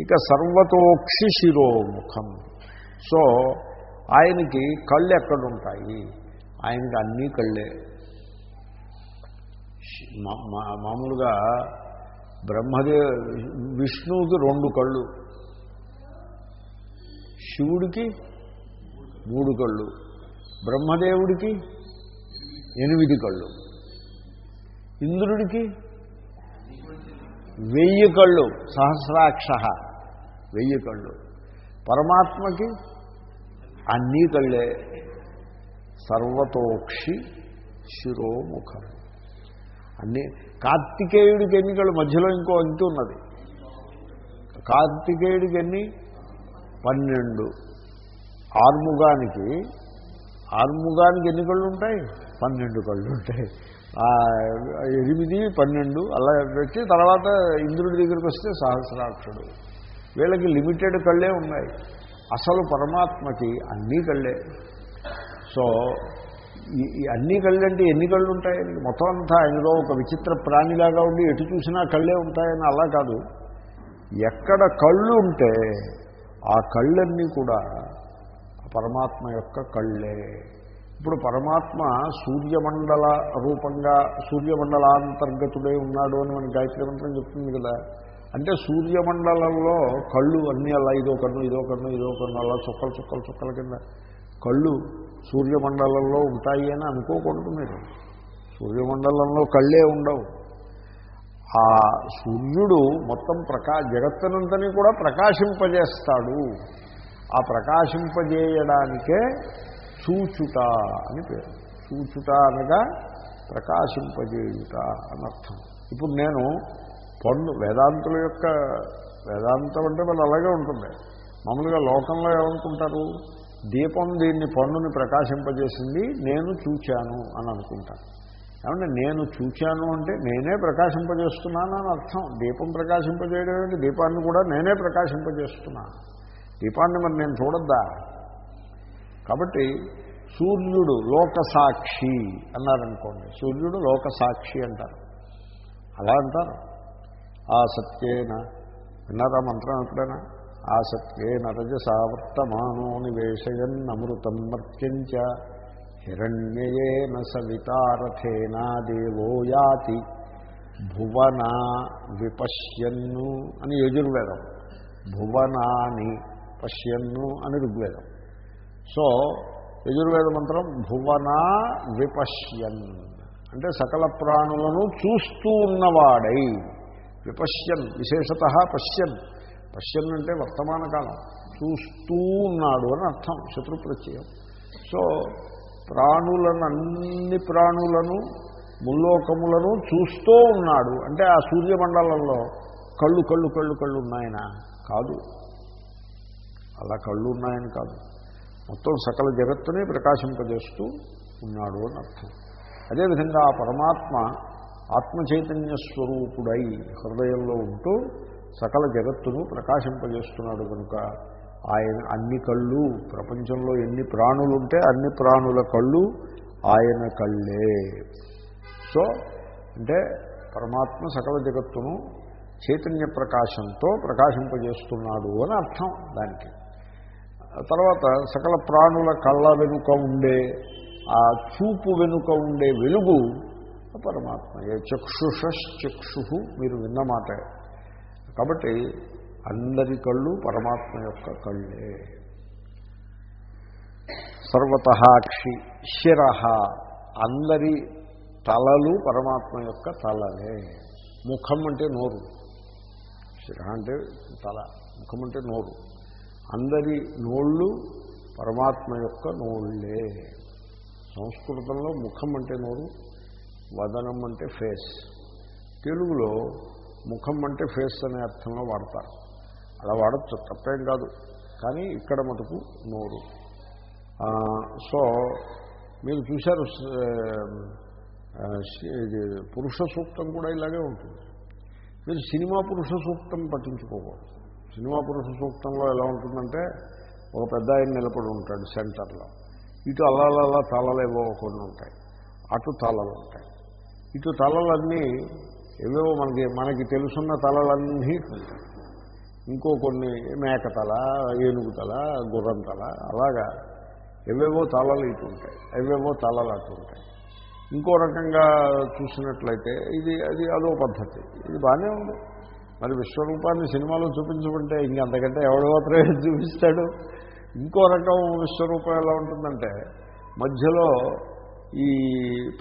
ఇక సర్వతోక్షి శిరోముఖం. సో ఆయనకి కళ్ళు ఎక్కడుంటాయి? ఆయనకి అన్నీ కళ్ళే. మామూలుగా బ్రహ్మదే విష్ణువుకి రెండు కళ్ళు. శివుడికి మూడు కళ్ళు. బ్రహ్మదేవుడికి ఎనిమిది కళ్ళు. ఇంద్రుడికి వెయ్యి కళ్ళు. సహస్రాక్ష. వెయ్యి కళ్ళు. పరమాత్మకి అన్నీ కళ్ళే. సర్వతోక్షి శిరోముఖం. అన్ని కార్తికేయుడికి ఎన్ని కళ్ళు? మధ్యలో ఇంకో అంకి ఉన్నది. కార్తికేయుడికి ఎన్ని? పన్నెండు. ఆర్ముగానికి ఆర్ముగానికి ఎన్ని కళ్ళు ఉంటాయి? పన్నెండు కళ్ళు ఉంటాయి. ఎనిమిది పన్నెండు అలా పెట్టి తర్వాత ఇంద్రుడి దగ్గరికి వస్తే సహస్రాక్షుడు. వీళ్ళకి లిమిటెడ్ కళ్ళే ఉన్నాయి. అసలు పరమాత్మకి అన్నీ కళ్ళే. సో ఈ అన్ని కళ్ళు అంటే ఎన్ని కళ్ళు ఉంటాయని మొత్తం అంతా ఆయనలో ఒక విచిత్ర ప్రాణిలాగా ఉండి ఎటు చూసినా కళ్ళే ఉంటాయని అలా కాదు. ఎక్కడ కళ్ళు ఉంటే ఆ కళ్ళన్నీ కూడా పరమాత్మ యొక్క కళ్ళే. ఇప్పుడు పరమాత్మ సూర్యమండల రూపంగా సూర్యమండలాంతర్గతుడై ఉన్నాడు అని మన గాయత్రి మంత్రం చెప్తుంది కదా. అంటే సూర్యమండలంలో కళ్ళు అన్నీ అలా ఇదో కన్ను ఇదో కన్ను ఇదో కన్ను అలా చుక్కలు చుక్కలు చుక్కల కింద కళ్ళు సూర్యమండలంలో ఉంటాయి అని అనుకోకూడదు మీరు. సూర్యమండలంలో కళ్ళే ఉండవు. ఆ సూర్యుడు మొత్తం ప్రకా జగత్తునంతని కూడా ప్రకాశింపజేస్తాడు. ఆ ప్రకాశింపజేయడానికే చూచుట అని పేరు. చూచుట అనగా ప్రకాశింపజేయుట అనర్థం. ఇప్పుడు నేను పండు వేదాంతుల యొక్క వేదాంతం అంటే వాళ్ళు అలాగే ఉంటుంది. మామూలుగా లోకంలో ఏమనుకుంటారు? దీపం దీన్ని పన్నుని ప్రకాశింపజేసింది నేను చూచాను అని అనుకుంటాను ఏమంటే నేను చూచాను అంటే నేనే ప్రకాశింపజేస్తున్నాను అని అర్థం. దీపం ప్రకాశింపజేయడం ఏంటి దీపాన్ని కూడా నేనే ప్రకాశింపజేస్తున్నాను. దీపాన్ని మరి నేను చూడద్దా? కాబట్టి సూర్యుడు లోకసాక్షి అన్నారనుకోండి. సూర్యుడు లోకసాక్షి అంటారు. అలా అంటారు. ఆ సత్యేన. విన్నారా మంత్రం ఎప్పుడైనా? ఆ సత్యేన రజసావర్తమానో నివేశయన్ అమృతం మర్త్యంచ. హిరణ్యయేన సవితారథేనా దేవో యాతి. భువనా విపశ్యన్ను అని యజుర్వేదం. భువనాని పశ్యన్ను అని ఋగ్వేదం. సో యజుర్వేద మంత్రం భువనా విపశ్యన్. అంటే సకల ప్రాణులను చూస్తూ ఉన్నవాడై. విపశ్యన్ విశేషత పశ్యన్ పశ్యన్ అంటే వర్తమాన కాలం. చూస్తూ ఉన్నాడు అని అర్థం శత్రుప్రత్యయం. సో ప్రాణులను అన్ని ప్రాణులను ముల్లోకములను చూస్తూ ఉన్నాడు. అంటే ఆ సూర్యమండలంలో కళ్ళు కళ్ళు కళ్ళు కళ్ళు ఉన్నాయన? కాదు. అలా కళ్ళు ఉన్నాయని కాదు. మొత్తం సకల జగత్తుని ప్రకాశింపజేస్తూ ఉన్నాడు అని అర్థం. అదేవిధంగా ఆ పరమాత్మ ఆత్మ చైతన్య స్వరూపుడై హృదయంలో ఉంటూ సకల జగత్తును ప్రకాశింపజేస్తున్నాడు కనుక ఆయన అన్ని కళ్ళు ప్రపంచంలో ఎన్ని ప్రాణులుంటే అన్ని ప్రాణుల కళ్ళు ఆయన కళ్ళే. సో అంటే పరమాత్మ సకల జగత్తును చైతన్య ప్రకాశంతో ప్రకాశింపజేస్తున్నాడు అని అర్థం దానికి. తర్వాత సకల ప్రాణుల కళ్ళ వెనుక ఉండే ఆ చూపు వెనుక ఉండే వెలుగు పరమాత్మయే చక్షుషశ్చక్షు మీరు విన్న మాట. కాబట్టి అందరి కళ్ళు పరమాత్మ యొక్క కళ్ళే. సర్వత క్షి శిర అందరి తలలు పరమాత్మ యొక్క తలలే. ముఖం అంటే నోరు. శిర అంటే తల ముఖం అంటే నోరు. అందరి నోళ్ళు పరమాత్మ యొక్క నోళ్ళే. సంస్కృతంలో ముఖం అంటే నోరు వదనం అంటే ఫేస్. తెలుగులో ముఖం అంటే ఫేస్ అనే అర్థంలో వాడతారు. అలా వాడచ్చు తప్పేం కాదు. కానీ ఇక్కడ మటుకు నోరు. సో మీరు చూశారు ఇది పురుష సూక్తం కూడా ఇలాగే ఉంటుంది. మీరు సినిమా పురుష సూక్తం పట్టించుకోకూడదు. సినిమా పురుష సూక్తంలో ఎలా ఉంటుందంటే ఒక పెద్ద ఆయన నిలబడి ఉంటాడు సెంటర్లో. ఇటు అల్లాలల్లా తలలేవో కొన్ని ఉంటాయి. అటు తలలు ఉంటాయి. ఇటు తలలన్నీ ఏవేవో మనకి మనకి తెలుసున్న తలలన్నీ ఇంకో కొన్ని మేక తల ఏనుగు తల గుర్రం తల అలాగా ఎవేవో తలలు ఇటు ఉంటాయి ఎవేవో తలలు అటు ఉంటాయి. ఇంకో రకంగా చూసినట్లయితే ఇది అది అదో పద్ధతి. ఇది బాగానే ఉంది. మరి విశ్వరూపాన్ని సినిమాలో చూపించుకుంటే ఇంకంతకంటే ఎవడో మాత్రమే చూపిస్తాడు. ఇంకో రకం విశ్వరూపం ఎలా ఉంటుందంటే మధ్యలో ఈ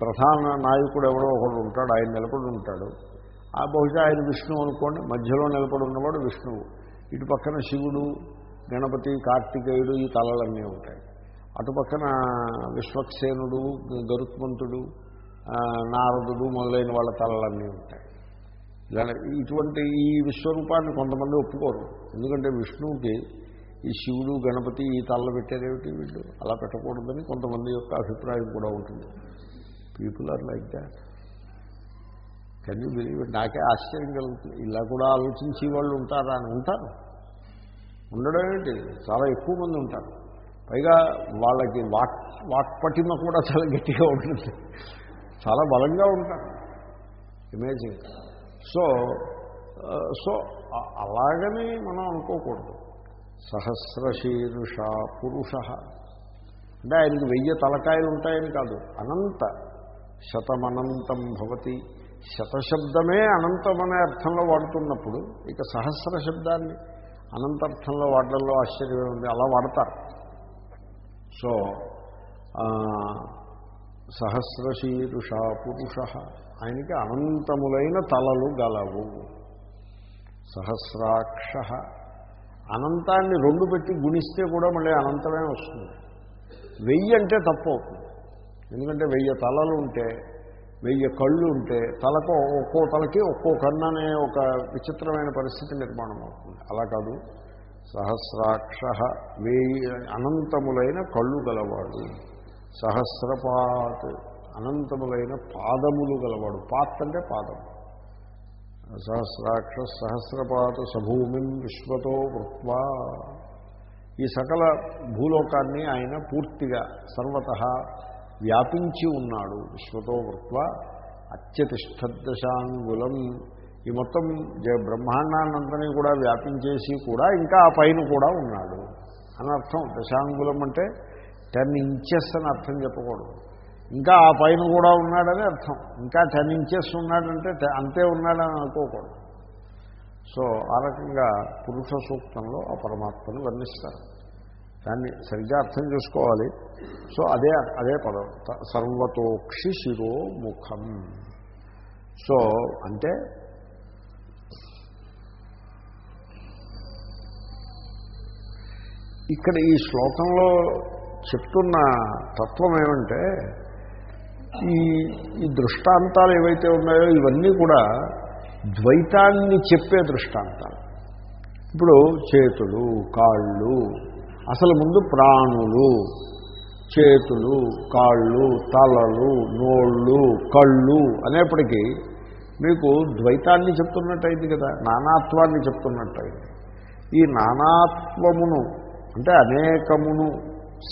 ప్రధాన నాయకుడు ఎవడో ఒకడు ఉంటాడు ఆయన నిలబడి ఉంటాడు. ఆ బహుశా ఆయన విష్ణువు అనుకోండి మధ్యలో నిలబడి ఉన్నవాడు విష్ణువు. ఇటు పక్కన శివుడు గణపతి కార్తికేయుడు ఈ తలలన్నీ ఉంటాయి. అటు పక్కన విశ్వక్సేనుడు గరుత్మంతుడు నారదుడు మొదలైన వాళ్ళ తలలన్నీ ఉంటాయి. ఇలా ఇటువంటి ఈ విశ్వరూపాన్ని కొంతమంది ఒప్పుకోరు. ఎందుకంటే విష్ణువుకి ఈ శివుడు గణపతి ఈ తల్ల పెట్టారేమిటి వీళ్ళు? అలా పెట్టకూడదని కొంతమంది యొక్క అభిప్రాయం కూడా ఉంటుంది. People are like that can you believe నాకే ఆశ్చర్యం కలుగుతుంది. ఇలా కూడా ఆలోచించి వాళ్ళు ఉంటారా అని? ఉంటారు. ఉండడం ఏంటి? చాలా ఎక్కువ మంది ఉంటారు. పైగా వాళ్ళకి వాక్ వాక్పటిమ కూడా చాలా గట్టిగా ఉంటుంది. చాలా బలంగా ఉంటారు. ఇమేజింగ్ సో సో అలాగని మనం అనుకోకూడదు. సహస్రశీరుష పురుష. అంటే ఆయనకి వెయ్యి తలకాయలు ఉంటాయని కాదు అనంత శతమనంతం భవతి. శతశబ్దమే అనంతమనే అర్థంలో వాడుతున్నప్పుడు ఇక సహస్ర శబ్దాన్ని అనంతర్థంలో వాడడంలో ఆశ్చర్యమే ఉంది అలా వాడతారు. సో సహస్రశీరుష పురుష ఆయనకి అనంతములైన తలలు గలవు. సహస్రాక్ష అనంతాన్ని రెండు పెట్టి గుణిస్తే కూడా మళ్ళీ అనంతమే వస్తుంది. వెయ్యి అంటే తప్పు అవుతుంది. ఎందుకంటే వెయ్యి తలలు ఉంటే వెయ్యి కళ్ళు ఉంటే తలకు ఒక్కో తలకి ఒక్కో కన్ను అనే ఒక విచిత్రమైన పరిస్థితి నిర్మాణం అవుతుంది. అలా కాదు. సహస్రాక్ష వెయ్యి అనంతములైన కళ్ళు గలవాడు సహస్రపాత్ అనంతములైన పాదములు గలవాడు. పాత్ అంటే పాదం. సహస్రాక్ష సహస్రపాత సభూమిం విశ్వతో వృత్వా. ఈ సకల భూలోకాన్ని ఆయన పూర్తిగా సర్వత వ్యాపించి ఉన్నాడు. విశ్వతో వృత్వ. అత్యతిష్టదశాంగులం ఈ మొత్తం జ- బ్రహ్మాండాన్నంతని కూడా వ్యాపించేసి కూడా ఇంకా ఆ పైన కూడా ఉన్నాడు. అని అర్థం దశాంగులం అంటే టెన్ ఇంచెస్ అని అర్థం చెప్పకూడదు. ఇంకా ఆ పైన కూడా ఉన్నాడని అర్థం. ఇంకా టెన్ ఇంచెస్ ఉన్నాడంటే అంతే ఉన్నాడని అనుకోకూడదు. సో ఆ రకంగా పురుష సూక్తంలో ఆ పరమాత్మను వర్ణిస్తారు. దాన్ని సరిగ్గా అర్థం చేసుకోవాలి. సో అదే అదే పదం. త- సర్వతోక్షి శిరో ముఖం సో అంటే ఇక్కడ ఈ శ్లోకంలో చెప్తున్న తత్వం ఏమంటే ఈ ఈ దృష్టాంతాలు ఏవైతే ఉన్నాయో ఇవన్నీ కూడా ద్వైతాన్ని చెప్పే దృష్టాంతాలు. ఇప్పుడు చేతులు కాళ్ళు అసలు ముందు ప్రాణులు చేతులు కాళ్ళు తలలు నోళ్ళు కళ్ళు అనేప్పటికీ మీకు ద్వైతాన్ని చెప్తున్నట్టయింది కదా నానాత్వాన్ని చెప్తున్నట్టయింది. ఈ నానాత్వమును అంటే అనేకమును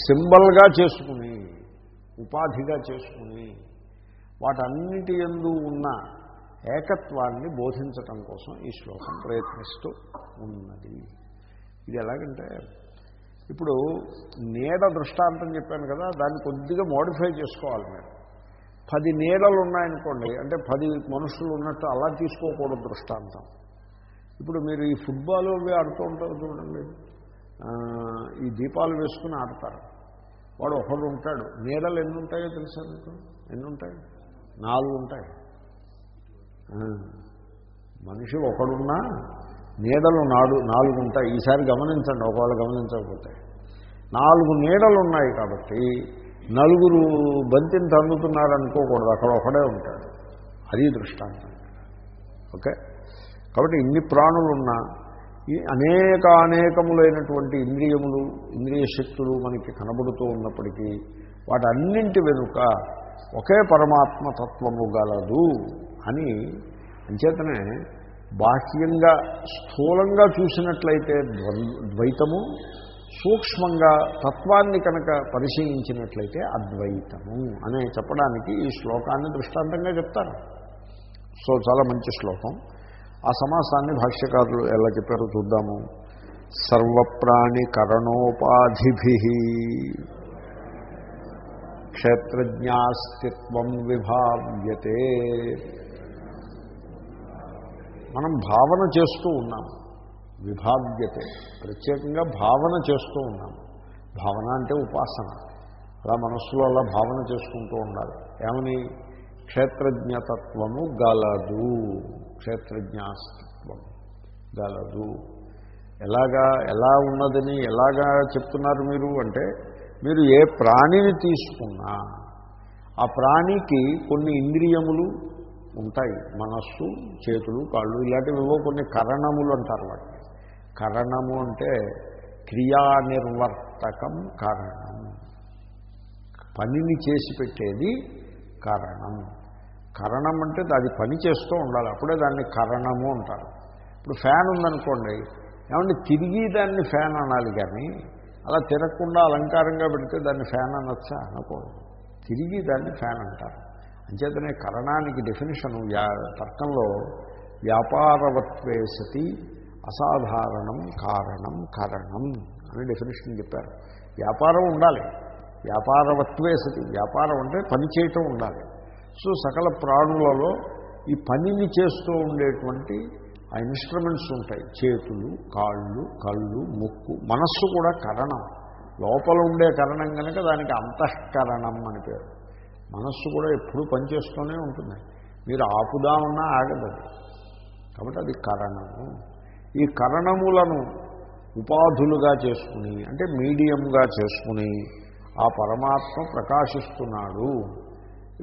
సింబల్గా చేసుకుని ఉపాధిగా చేసుకుని వాటన్నిటి ఎందు ఉన్న ఏకత్వాన్ని బోధించటం కోసం ఈ శ్లోకం ప్రయత్నిస్తూ ఉన్నది. ఇది ఎలాగంటే ఇప్పుడు నీడ దృష్టాంతం చెప్పాను కదా దాన్ని కొద్దిగా మోడిఫై చేసుకోవాలి మీరు. పది నీడలు ఉన్నాయనుకోండి అంటే పది మనుషులు ఉన్నట్టు అలా తీసుకోకూడదు దృష్టాంతం. ఇప్పుడు మీరు ఈ ఫుట్బాల్ అవి ఆడుతూ ఉంటారు చూడండి. ఈ దీపాలు వేసుకుని ఆడతారు. వాడు ఒకడు ఉంటాడు. నీడలు ఎన్ని ఉంటాయో తెలుసా మీకు ఎన్ని ఉంటాయి నాలుగు ఉంటాయి. మనిషి ఒకడున్నా నీడలు నాడు నాలుగు ఉంటాయి. ఈసారి గమనించండి ఒకవేళ గమనించకపోతే. నాలుగు నీడలు ఉన్నాయి కాబట్టి నలుగురు బంతిని తన్నుతున్నారు అనుకోకూడదు అక్కడ ఒకడే ఉంటాడు. అది దృష్టాంతం. ఓకే? కాబట్టి ఇన్ని ప్రాణులున్నా ఈ అనేక అనేకములైనటువంటి ఇంద్రియములు ఇంద్రియ శక్తులు మనకి కనబడుతూ ఉన్నప్పటికీ వాటన్నింటి వెనుక ఒకే పరమాత్మ తత్వము గలదు అని అంచేతనే బాహ్యంగా స్థూలంగా చూసినట్లయితే ద్వైతము సూక్ష్మంగా తత్వాన్ని కనుక పరిశీలించినట్లయితే అద్వైతము అనే చెప్పడానికి ఈ శ్లోకాన్ని దృష్టాంతంగా చెప్తారు. సో చాలా మంచి శ్లోకం. ఆ సమాసాన్ని భాష్యకారులు ఎలా చెప్పారో చూద్దాము. సర్వప్రాణి కరణోపాధిభి క్షేత్రజ్ఞాస్తిత్వం విభావ్యతే. మనం భావన చేస్తూ ఉన్నాం. విభావ్యతే. ప్రత్యేకంగా భావన చేస్తూ ఉన్నాం. భావన అంటే ఉపాసన. అలా మనస్సులో అలా భావన చేసుకుంటూ ఉండాలి. ఏమని? క్షేత్రజ్ఞతత్వము గలదు. క్షేత్రజ్ఞాస్తిత్వం. గలదు ఎలాగా ఎలా ఉన్నదని ఎలాగా చెప్తున్నారు మీరు? అంటే మీరు ఏ ప్రాణిని తీసుకున్నా ఆ ప్రాణికి కొన్ని ఇంద్రియములు ఉంటాయి. మనస్సు చేతులు కాళ్ళు ఇలాంటివివో కొన్ని కరణములు అంటారు వాటిని. కరణము అంటే క్రియానిర్వర్తకం కారణం. పనిని చేసి పెట్టేది కారణం. కరణం అంటే అది పని చేస్తూ ఉండాలి. అప్పుడే దాన్ని కరణము అంటారు. ఇప్పుడు ఫ్యాన్ ఉందనుకోండి ఏమంటే తిరిగి దాన్ని ఫ్యాన్ అనాలి కానీ అలా తిరగకుండా అలంకారంగా పెడితే దాన్ని ఫ్యాన్ అనొచ్చా? అనకూడదు. తిరిగి దాన్ని ఫ్యాన్ అంటారు. అంచేతనే కరణానికి డెఫినేషన్ తర్కంలో వ్యాపారవత్వే సతి అసాధారణం కారణం కరణం అని డెఫినేషన్ చెప్పారు. వ్యాపారం ఉండాలి. వ్యాపారవత్వే సతి. వ్యాపారం అంటే పని చేయటం ఉండాలి. సో సకల ప్రాణులలో ఈ పనిని చేస్తూ ఉండేటువంటి ఆ ఇన్స్ట్రుమెంట్స్ ఉంటాయి. చేతులు కాళ్ళు కళ్ళు ముక్కు మనస్సు కూడా కరణం. లోపల ఉండే కరణం కనుక దానికి అంతఃకరణం అని పేరు. మనస్సు కూడా ఎప్పుడూ పనిచేస్తూనే ఉంటుంది. మీరు ఆపుదామన్నా ఆగదు. కాబట్టి అది కరణము. ఈ కరణములను ఉపాధులుగా చేసుకుని అంటే మీడియంగా చేసుకుని ఆ పరమాత్మ ప్రకాశిస్తున్నాడు.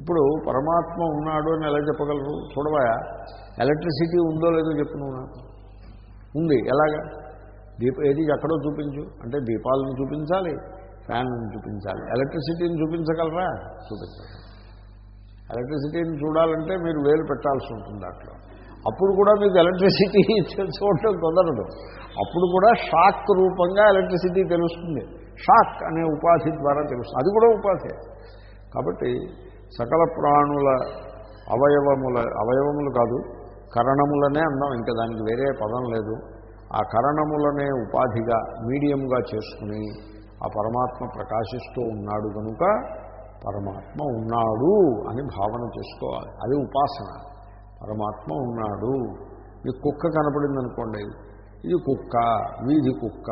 ఇప్పుడు పరమాత్మ ఉన్నాడు అని ఎలా చెప్పగలరు? చూడవా? ఎలక్ట్రిసిటీ ఉందో లేదో చెప్పు నువ్వు నాకు. ఉంది. ఎలాగా? దీప ఏది? ఎక్కడో చూపించు. అంటే దీపాలను చూపించాలి ఫ్యాన్లను చూపించాలి. ఎలక్ట్రిసిటీని చూపించగలరా? చూపించాలి ఎలక్ట్రిసిటీని చూడాలంటే మీరు వేలు పెట్టాల్సి ఉంటుంది దాంట్లో అప్పుడు కూడా మీకు ఎలక్ట్రిసిటీ చూడటం కుదరదు. అప్పుడు కూడా షాక్ రూపంగా ఎలక్ట్రిసిటీ తెలుస్తుంది. షాక్ అనే ఉపాధి ద్వారా తెలుస్తుంది. అది కూడా ఉపాధి. కాబట్టి సకల ప్రాణుల అవయవముల అవయవములు కాదు కరణములనే అందాం ఇంకా దానికి వేరే పదం లేదు. ఆ కరణములనే ఉపాధిగా మీడియంగా చేసుకుని ఆ పరమాత్మ ప్రకాశిస్తూ ఉన్నాడు కనుక పరమాత్మ ఉన్నాడు అని భావన చేసుకోవాలి. అది ఉపాసన. పరమాత్మ ఉన్నాడు. ఈ కుక్క కనపడింది అనుకోండి ఇది కుక్క వీధి కుక్క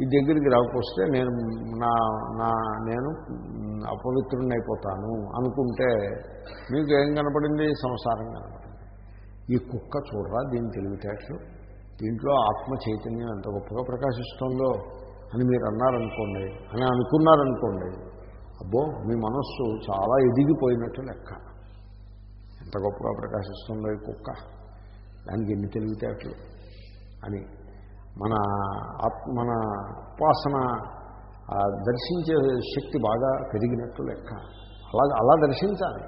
ఈ దగ్గరికి రాకపోతే నేను నా నా నేను అపవిత్రుని అయిపోతాను అనుకుంటే మీకు ఏం కనపడింది? సంసారం కనపడింది. ఈ కుక్క చూడరా దీని తెలివితేటలు? దీంట్లో ఆత్మ చైతన్యం ఎంత గొప్పగా ప్రకాశిస్తుందో అని మీరు అన్నారనుకోండి అని అనుకున్నారనుకోండి అబ్బో మీ మనస్సు చాలా ఎదిగిపోయినట్టు లెక్క. ఎంత గొప్పగా ప్రకాశిస్తుందో ఈ కుక్క. దానికి ఎన్ని తెలివితేటలు? అని మన ఆత్మ మన ఉపాసన దర్శించే శక్తి బాగా పెరిగినట్టు లెక్క. అలా అలా దర్శించాలి.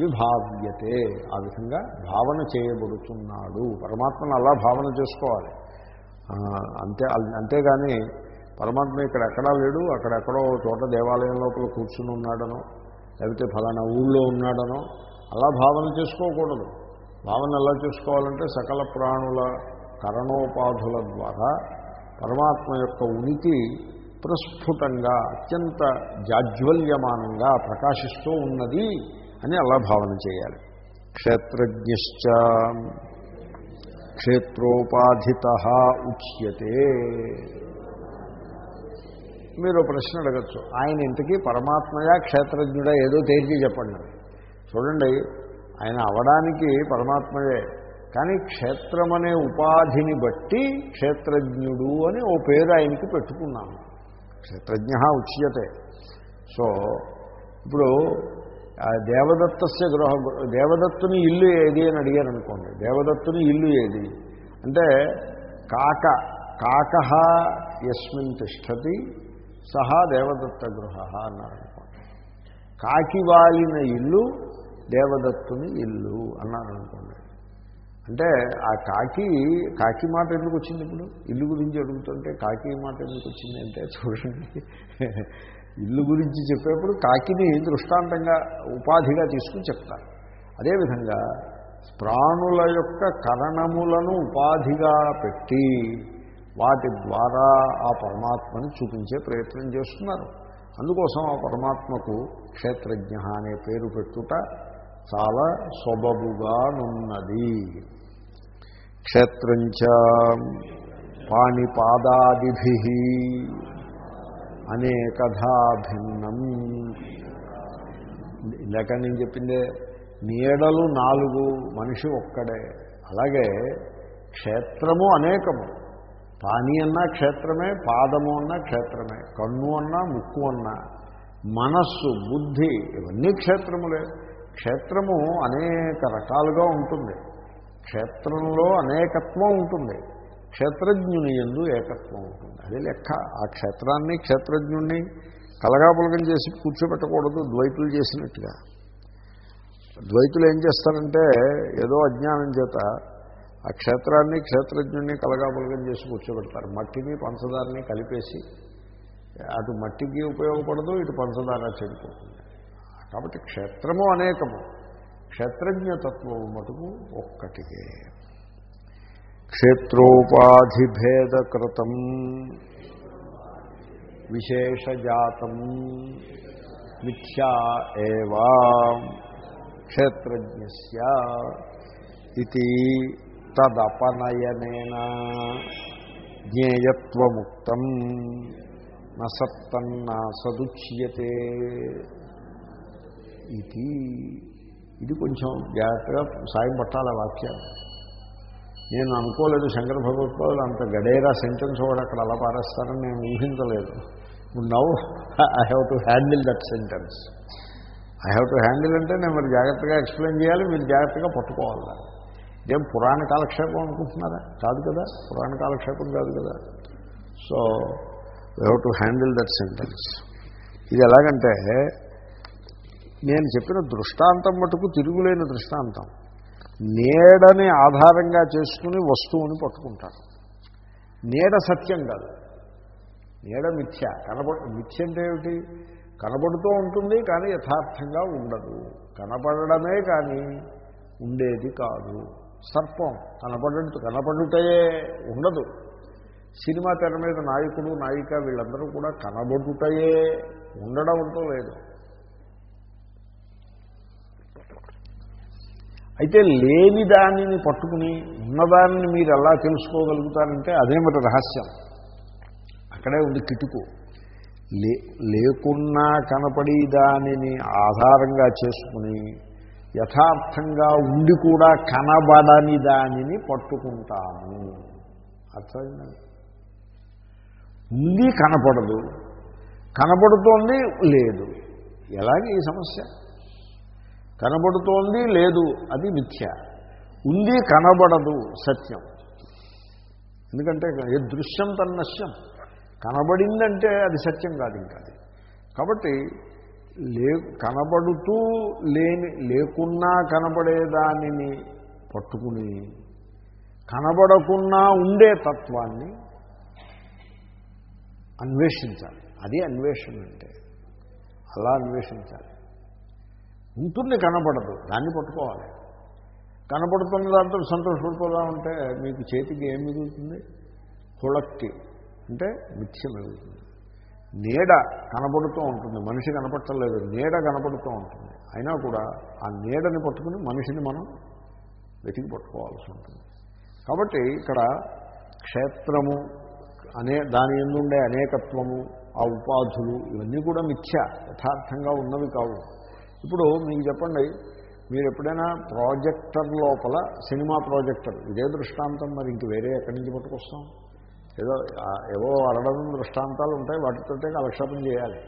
విభావ్యతే ఆ విధంగా భావన చేయబడుతున్నాడు. పరమాత్మను అలా భావన చేసుకోవాలి. అంతే అంతేగాని పరమాత్మ ఇక్కడ ఎక్కడా లేడు అక్కడెక్కడో చోట దేవాలయం లోపల కూర్చుని ఉన్నాడనో లేకపోతే ఫలానా ఊళ్ళో ఉన్నాడనో అలా భావన చేసుకోకూడదు. భావన ఎలా చేసుకోవాలంటే సకల ప్రాణుల కరణోపాధుల ద్వారా పరమాత్మ యొక్క ఉనికి ప్రస్ఫుటంగా అత్యంత జాజ్వల్యమానంగా ప్రకాశిస్తూ ఉన్నది అని అలా భావన చేయాలి. క్షేత్రజ్ఞశ్చ క్షేత్రోపాధిత ఉచ్యతే. మీరు ప్రశ్న అడగచ్చు. ఆయన ఇంతకీ పరమాత్మయా క్షేత్రజ్ఞుడా ఏదో తేల్చి చెప్పండి. చూడండి ఆయన అవడానికి పరమాత్మయే. కానీ క్షేత్రం అనే ఉపాధిని బట్టి క్షేత్రజ్ఞుడు అని ఓ పేరు ఆయనకి పెట్టుకున్నాను. క్షేత్రజ్ఞ ఉచ్యతే. సో ఇప్పుడు దేవదత్తస్య గృహ దేవదత్తుని ఇల్లు ఏది అని అడిగారు అనుకోండి దేవదత్తుని ఇల్లు ఏది? అంటే కాక కాక ఎస్మిన్ తిష్టతి సహా దేవదత్త గృహ అన్నారు అనుకోండి కాకి వాలిన ఇల్లు దేవదత్తుని ఇల్లు అన్నారు అనుకోండి అంటే ఆ కాకి కాకి మాట ఎందుకు వచ్చింది ఇప్పుడు? ఇల్లు గురించి అడుగుతుంటే కాకి మాట ఎందుకు వచ్చింది అంటే చూడండి. ఇల్లు గురించి చెప్పేప్పుడు కాకిని దృష్టాంతంగా ఉపాధిగా తీసుకుని చెప్తారు అదేవిధంగా ప్రాణుల యొక్క కరణములను ఉపాధిగా పెట్టి వాటి ద్వారా ఆ పరమాత్మని చూపించే ప్రయత్నం చేస్తున్నారు. అందుకోసం ఆ పరమాత్మకు క్షేత్రజ్ఞ అనే పేరు పెట్టుట చాలా సొబబుగానున్నది క్షేత్రంచ పాణిపాదాదిభి అనేకథా భిన్నం ఇందాక నేను చెప్పిందే నీడలు నాలుగు మనిషి ఒక్కడే. అలాగే క్షేత్రము అనేకము. పాని అన్నా క్షేత్రమే పాదము అన్నా క్షేత్రమే కన్ను అన్నా ముక్కు అన్నా మనస్సు బుద్ధి ఇవన్నీ క్షేత్రములే. క్షేత్రము అనేక రకాలుగా ఉంటుంది. క్షేత్రంలో అనేకత్వం ఉంటుంది. క్షేత్రజ్ఞుని ఎందు ఏకత్వం ఉంటుంది. అదే లెక్క. ఆ క్షేత్రాన్ని క్షేత్రజ్ఞుణ్ణి కలగాపులకం చేసి కూర్చోబెట్టకూడదు ద్వైతులు చేసినట్టుగా. ద్వైతులు ఏం చేస్తారంటే ఏదో అజ్ఞానం చేత ఆ క్షేత్రాన్ని క్షేత్రజ్ఞుణ్ణి కలగాపులకం చేసి కూర్చోబెడతారు. మట్టిని పంచదారని కలిపేసి అటు మట్టికి ఉపయోగపడదు ఇటు పంచదార చెడిపోతుంది. కాబట్టి క్షేత్రము అనేకము. క్షేత్రజ్ఞతత్వం మటుకు ఒక్కటికే. క్షేత్రోపాధిభేదకృతం విశేషజాతం మిథ్యా ఏవా క్షేత్రజ్ఞస్య ఇది తదపనయనేన జ్ఞేయత్వముక్తం నసత్తన్నా సదుచ్యతే ఇది ఇది కొంచెం జాగ్రత్తగా సాయం పట్టాలి ఆ నేను అనుకోలేదు శంకర భగవత్పాదులు అంత గడేరా సెంటెన్స్ కూడా అక్కడ అలా పారేస్తారని నేను ఊహించలేదు. Now I have to handle that sentence I have to handle అంటే నేను మరి జాగ్రత్తగా ఎక్స్ప్లెయిన్ చేయాలి మీరు జాగ్రత్తగా పట్టుకోవాలి. ఇదేం పురాణ కాలక్షేపం అనుకుంటున్నారా? కాదు కదా? పురాణ కాలక్షేపం కాదు కదా? So we have to handle that sentence ఇది ఎలాగంటే నేను చెప్పిన దృష్టాంతం మటుకు తిరుగులేని దృష్టాంతం. నీడని ఆధారంగా చేసుకుని వస్తువుని పట్టుకుంటారు. నీడ సత్యం కాదు. నీడ మిథ్య. కనబడ మిథ్య అంటే ఏమిటి? కనబడుతూ ఉంటుంది కానీ యథార్థంగా ఉండదు. కనపడమే కానీ ఉండేది కాదు. సర్పం కనపడటం కనపడుటయే ఉండదు. సినిమా తెర మీద నాయకుడు నాయిక వీళ్ళందరూ కూడా కనబడుటయే ఉండడం అంటూ లేదు. అయితే లేని దానిని పట్టుకుని ఉన్నదానిని మీరు ఎలా తెలుసుకోగలుగుతారంటే అదే మరి రహస్యం. అక్కడే ఉంది కిటుకు. లే లేకున్నా కనపడి దానిని ఆధారంగా చేసుకుని యథార్థంగా ఉండి కూడా కనబడని దానిని పట్టుకుంటాము. అర్థమైందండి ఉంది కనపడదు. కనపడుతోంది లేదు. ఎలాగే ఈ సమస్య? కనబడుతోంది లేదు అది మిథ్య. ఉంది కనబడదు సత్యం. ఎందుకంటే ఏ దృశ్యం తన్నశ్యం కనబడిందంటే అది సత్యం కాదు ఇంకా అది. కాబట్టి లే కనబడుతూ లేని లేకున్నా కనబడేదానిని పట్టుకుని కనబడకున్నా ఉండే తత్వాన్ని అన్వేషించాలి. అది అన్వేషణ అంటే. అలా అన్వేషించాలి. ఉంటుంది కనబడదు దాన్ని పట్టుకోవాలి. కనబడుతున్న దాంతో సంతోషపడిపోదా ఉంటే మీకు చేతికి ఏం మిగులుతుంది? హుళక్కి. అంటే మిథ్య మిగులుతుంది. నీడ కనబడుతూ ఉంటుంది మనిషి కనపట్టలేదు నీడ కనపడుతూ ఉంటుంది. అయినా కూడా ఆ నీడని పట్టుకుని మనిషిని మనం వెతికి పట్టుకోవాల్సి ఉంటుంది. కాబట్టి ఇక్కడ క్షేత్రము అనే దాని ఎందుండే అనేకత్వము ఆ ఉపాధులు ఇవన్నీ కూడా మిథ్య యథార్థంగా ఉన్నవి కావు. ఇప్పుడు మీకు చెప్పండి మీరు ఎప్పుడైనా ప్రాజెక్టర్ లోపల సినిమా ప్రాజెక్టర్ ఇదే దృష్టాంతం మరి ఇంక వేరే ఎక్కడి నుంచి పట్టుకొస్తాం? ఏదో ఏవో అరడం దృష్టాంతాలు ఉంటాయి వాటితోటే కాలక్షేపం చేయాలి.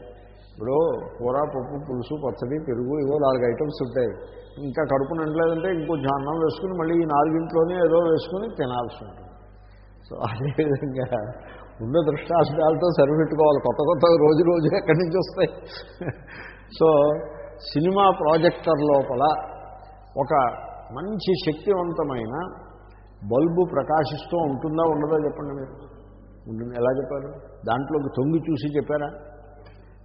ఇప్పుడు కూర పప్పు పులుసు పచ్చడి పెరుగు ఇవో నాలుగు ఐటమ్స్ ఉంటాయి. ఇంకా కడుపు నిండలేదంటే ఇంకొంచెం అన్నం వేసుకుని మళ్ళీ ఈ నాలుగింట్లోనే ఏదో వేసుకుని తినాల్సి ఉంటుంది. సో అదేవిధంగా ఉన్న దృష్టాంతాలతో సరిపెట్టుకోవాలి. కొత్త కొత్త రోజు రోజు ఎక్కడి నుంచి వస్తాయి? సో సినిమా ప్రాజెక్టర్ లోపల ఒక మంచి శక్తివంతమైన బల్బు ప్రకాశిస్తూ ఉంటుందా ఉండదా చెప్పండి మీరు. ఉంటుంది ఎలా చెప్పారు? దాంట్లోకి తొంగి చూసి చెప్పారా?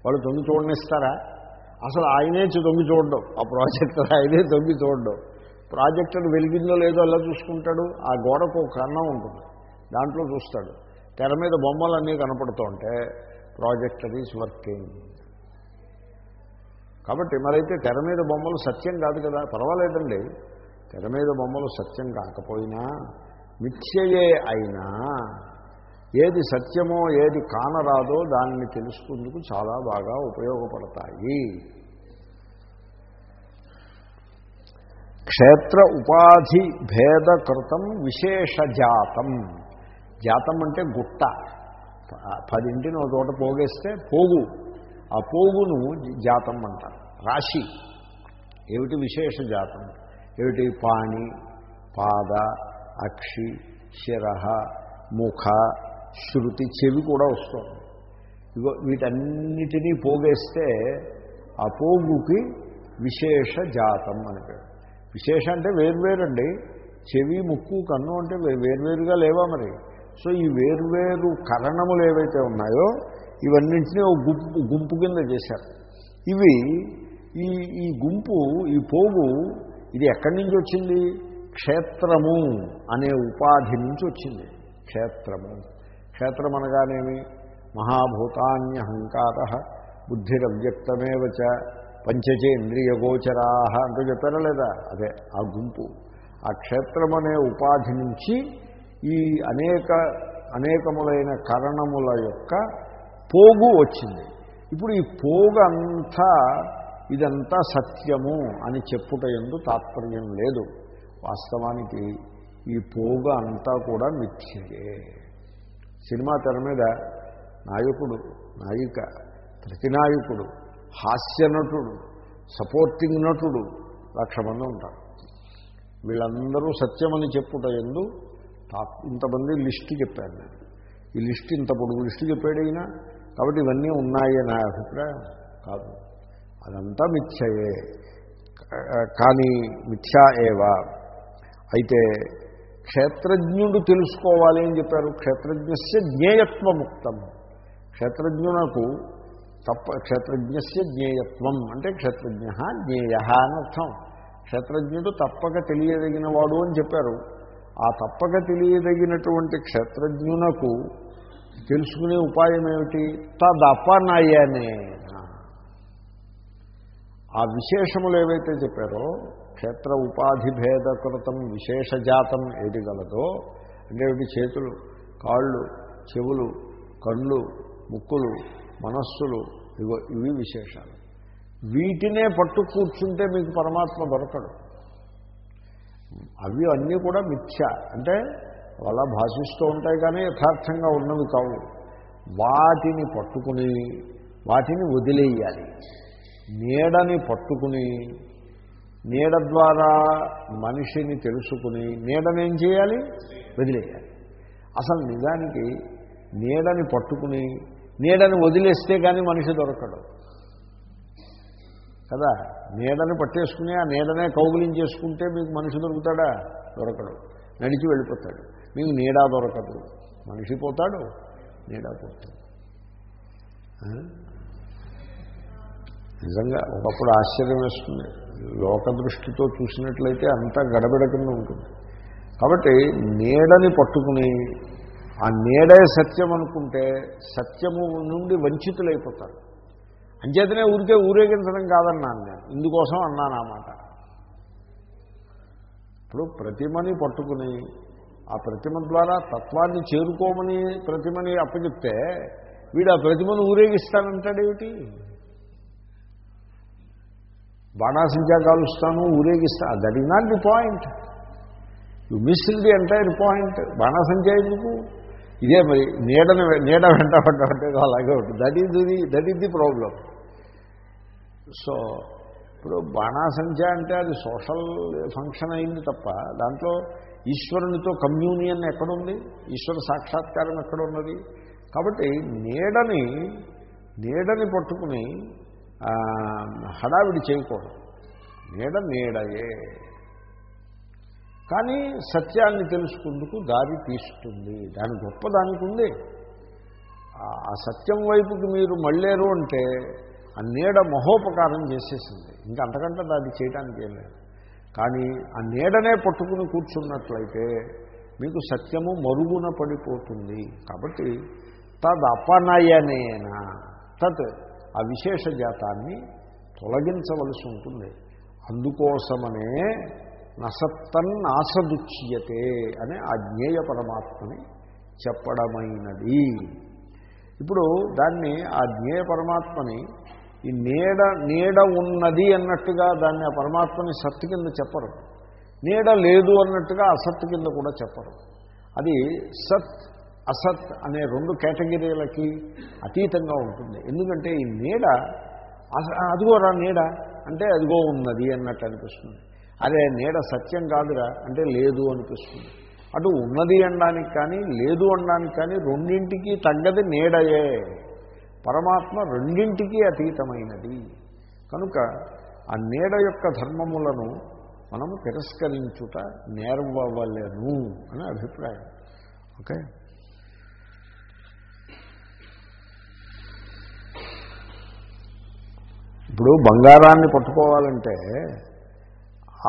వాళ్ళు తొంగి చూడనిస్తారా? అసలు ఆయనే తొంగి చూడడం. ఆ ప్రాజెక్టర్ ఆయనే తొంగి చూడడం. ప్రాజెక్టర్ వెలిగిందో లేదో అలా చూసుకుంటాడు. ఆ గోడకు ఒక కన్నం ఉంటుంది. దాంట్లో చూస్తాడు. తెర మీద బొమ్మలన్నీ కనపడుతూ ఉంటే ప్రాజెక్టర్ ఈజ్ వర్కింగ్. కాబట్టి మరైతే తెర మీద బొమ్మలు సత్యం కాదు కదా. పర్వాలేదండి. తెర మీద బొమ్మలు సత్యం కాకపోయినా మిథ్యయే అయినా ఏది సత్యమో ఏది కానరాదో దానిని తెలుసుకుందుకు చాలా బాగా ఉపయోగపడతాయి. క్షేత్ర ఉపాధి భేదకృతం విశేషజాతం జాతం. అంటే గుట్ట. పదింటిని ఒక చోట పోగేస్తే పోగు. ఆ పోగును జాతం అంటారు. రాశి. ఏమిటి విశేష జాతం? ఏమిటి పాణి పాద అక్షి శిర ముఖ శృతి చెవి కూడా వస్తుంది. ఇగో వీటన్నిటినీ పోగేస్తే ఆ పోగుకి విశేష జాతం అని పేరు. విశేష అంటే వేర్వేరండి. చెవి ముక్కు కన్ను అంటే వేర్వేరుగా లేవా మరి? సో ఈ వేర్వేరు కరణములు ఏవైతే ఉన్నాయో ఇవన్నింటినీ ఒక గుంపు గుంపు కింద చేశారు. ఇవి ఈ ఈ గుంపు ఈ పోగు ఇది ఎక్కడి నుంచి వచ్చింది? క్షేత్రము అనే ఉపాధి నుంచి వచ్చింది. క్షేత్రము. క్షేత్రం అనగానేమి? మహాభూతాన్యహంకార బుద్ధిరవ్యక్తమేవచ పంచచేంద్రియగోచరా అంటూ చెప్పారా లేదా? అదే ఆ గుంపు. ఆ క్షేత్రం అనే ఉపాధి నుంచి ఈ అనేక అనేకములైన కరణముల యొక్క పోగు వచ్చింది. ఇప్పుడు ఈ పోగు అంతా ఇదంతా సత్యము అని చెప్పుట ఎందు తాత్పర్యం లేదు. వాస్తవానికి ఈ పోగు అంతా కూడా మిథ్యయే. సినిమా తెర మీద నాయకుడు నాయిక ప్రతినాయకుడు హాస్య నటుడు సపోర్టింగ్ నటుడు లక్ష మంది ఉంటారు. వీళ్ళందరూ సత్యమని చెప్పుట ఎందు ఇంతమంది లిస్టు చెప్పాను నేను. ఈ లిస్ట్ ఇంత పొడుగు లిస్టు చెప్పాడు అయినా కాబట్టి ఇవన్నీ ఉన్నాయి నా అభిప్రాయం కాదు. అదంతా మిథ్యయే. కానీ మిథ్యా ఏవా? అయితే క్షేత్రజ్ఞుడు తెలుసుకోవాలి అని చెప్పారు. క్షేత్రజ్ఞస్య జ్ఞేయత్వముక్తం. క్షేత్రజ్ఞునకు తప్ప క్షేత్రజ్ఞస్య జ్ఞేయత్వం అంటే క్షేత్రజ్ఞ జ్ఞేయ అని అర్థం. క్షేత్రజ్ఞుడు తప్పక తెలియదగినవాడు అని చెప్పారు. ఆ తప్పక తెలియదగినటువంటి క్షేత్రజ్ఞునకు తెలుసుకునే ఉపాయం ఏమిటి? తదపనయనే. ఆ విశేషములు ఏవైతే చెప్పారో క్షేత్ర ఉపాధి భేదకృతం విశేషజాతం ఏది గలదో అంటే చేతులు కాళ్ళు చెవులు కళ్ళు ముక్కులు మనస్సులు ఇవో ఇవి విశేషాలు. వీటినే పట్టు కూర్చుంటే మీకు పరమాత్మ దొరకడు. అవి అన్నీ కూడా మిథ్య. అంటే అలా భాషిస్తూ ఉంటాయి కానీ యథార్థంగా ఉన్నవి కావు. వాటిని పట్టుకుని వాటిని వదిలేయాలి. నీడని పట్టుకుని నీడ ద్వారా మనిషిని తెలుసుకుని నీడనేం చేయాలి? వదిలేయాలి. అసలు నిజానికి నీడని పట్టుకుని నీడని వదిలేస్తే కానీ మనిషి దొరకడు. కదా? నీడని పట్టేసుకుని ఆ నీడనే కౌగులించేసుకుంటే మీకు మనిషి దొరుకుతాడా? దొరకడు. నడిచి వెళ్ళిపోతాడు. మీకు నీడా దొరకదు. మనిషి పోతాడు నీడా పోతాడు. నిజంగా ఒకప్పుడు ఆశ్చర్యం వేస్తుంది. లోక దృష్టితో చూసినట్లయితే అంతా గడబిడ కింద ఉంటుంది. కాబట్టి నీడని పట్టుకుని ఆ నీడే సత్యం అనుకుంటే సత్యము నుండి వంచితులైపోతారు. అంచేతనే ఊరికే ఊరేగించడం కాదన్నాను నేను. ఇందుకోసం అన్నాను ఆ మాట. ఇప్పుడు ప్రతిమని పట్టుకుని ఆ ప్రతిమ ద్వారా తత్వాన్ని చేరుకోమని ప్రతిమని అప్పచెప్తే వీడు ఆ ప్రతిమను ఊరేగిస్తానంటాడేమిటి? బాణాసించా కాలుస్తాను ఊరేగిస్తా. That is not the point you miss the entire point బాణాసంచా ఎందుకు? ఇదే మరి నీడని నీడ వెంట పడ్డంటే అలాగే ఉంటుంది. That is the that is the problem so ఇప్పుడు బాణాసంఖ్య అంటే అది సోషల్ ఫంక్షన్ అయింది తప్ప దాంట్లో ఈశ్వరునితో కమ్యూనియన్ ఎక్కడుంది? ఈశ్వర సాక్షాత్కారం ఎక్కడున్నది? కాబట్టి నీడని నీడని పట్టుకుని హడావిడి చేయకూడదు. నీడ నీడయే. కానీ సత్యాన్ని తెలుసుకుందుకు దారి తీస్తుంది. దాని గొప్ప దానికి ఉంది. ఆ సత్యం వైపుకి మీరు మళ్ళేరు అంటే ఆ నీడ మహోపకారం చేసేసింది. ఇంకా అంతకంటే దాన్ని చేయడానికి ఏం లేదు. కానీ ఆ నీడనే పట్టుకుని కూర్చున్నట్లయితే మీకు సత్యము మరుగున పడిపోతుంది. కాబట్టి తదపనయనేన తత్ ఆ విశేష జాతాన్ని తొలగించవలసి ఉంటుంది. అందుకోసమనే నసత్తన్ నసత్తన్నాసదుచ్యతే అనే ఆ జ్ఞేయ పరమాత్మని చెప్పడమైనది. ఇప్పుడు దాన్ని ఆ జ్ఞేయ పరమాత్మని ఈ నీడ నీడ ఉన్నది అన్నట్టుగా దాన్ని ఆ పరమాత్మని సత్తు కింద చెప్పరు. నీడ లేదు అన్నట్టుగా అసత్తు కింద కూడా చెప్పరు. అది సత్ అసత్ అనే రెండు కేటగిరీలకి అతీతంగా ఉంటుంది. ఎందుకంటే ఈ నీడ అస- అదిగోరా నీడ అంటే అదిగో ఉన్నది అన్నట్టు అనిపిస్తుంది. అదే నీడ సత్యం కాదురా అంటే లేదు అనిపిస్తుంది. అటు ఉన్నది అనడానికి కానీ లేదు అనడానికి కానీ రెండింటికి తగ్గది నీడయే. పరమాత్మ రెండింటికి అతీతమైనది. కనుక ఆ నీడ యొక్క ధర్మములను మనము తిరస్కరించుట నేర్వవలెను అనే అభిప్రాయం. ఓకే? ఇప్పుడు బంగారాన్ని పట్టుకోవాలంటే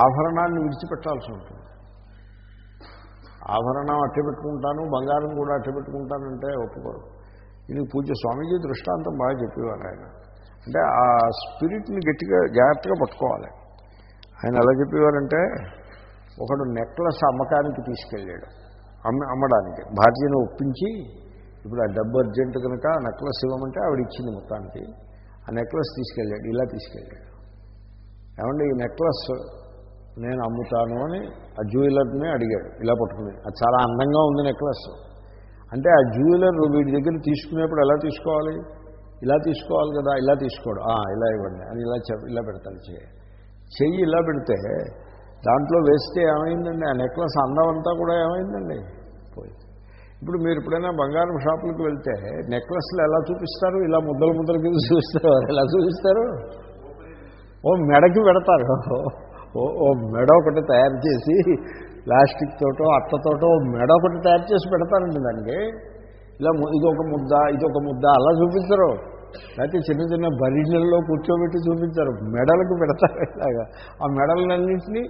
ఆభరణాన్ని విడిచిపెట్టాల్సి ఉంటుంది. ఆభరణం అట్ట పెట్టుకుంటాను బంగారం కూడా అట్ట పెట్టుకుంటానంటే ఒప్పుకోరు. ఇది పూజ స్వామీజీ దృష్టాంతం బాగా చెప్పేవారు ఆయన. అంటే ఆ స్పిరిట్ని గట్టిగా జాగ్రత్తగా పట్టుకోవాలి. ఆయన ఎలా చెప్పేవారంటే ఒకడు నెక్లెస్ అమ్మకానికి తీసుకెళ్ళాడు. అమ్మ అమ్మడానికి. భార్యను ఒప్పించి ఇప్పుడు ఆ డబ్బు అర్జెంటు కనుక ఆ నెక్లెస్ ఇవ్వమంటే ఆవిడ ఇచ్చింది మొత్తానికి. ఆ నెక్లెస్ తీసుకెళ్ళాడు ఇలా తీసుకెళ్ళాడు. ఏమంటే ఈ నెక్లెస్ నేను అమ్ముతాను అని ఆ జ్యువెలర్ని అడిగాడు. ఇలా పట్టుకుని అది చాలా అందంగా ఉంది నెక్లెస్. అంటే ఆ జ్యువెలర్ వీడి దగ్గర తీసుకునేప్పుడు ఎలా తీసుకోవాలి? ఇలా తీసుకోవాలి కదా ఇలా తీసుకోడు. ఇలా ఇవ్వండి అని ఇలా ఇలా పెడతాను చెయ్యి. చెయ్యి ఇలా పెడితే దాంట్లో వేస్తే ఏమైందండి? ఆ నెక్లెస్ అందం అంతా కూడా ఏమైందండి? పోయి. ఇప్పుడు మీరు ఎప్పుడైనా బంగారం షాపులకు వెళ్తే నెక్లెస్లు ఎలా చూపిస్తారు? ఇలా ముద్దలు ముద్దలు కింద చూపిస్తారు. ఎలా చూపిస్తారు? ఓ మెడకి పెడతారు. ఓ ఓ మెడ ఒకటి తయారు చేసి ప్లాస్టిక్ తోటో అట్టతోటో ఓ మెడ ఒకటి తయారు చేసి పెడతారండి దానికి. ఇలా ఇదొక ముద్ద ఇదొక ముద్ద అలా చూపించరు లేకపోతే చిన్న చిన్న బరిళ్ళల్లో కూర్చోబెట్టి చూపించరు మెడలకు పెడతారు ఇలాగా. ఆ మెడలన్నింటినీ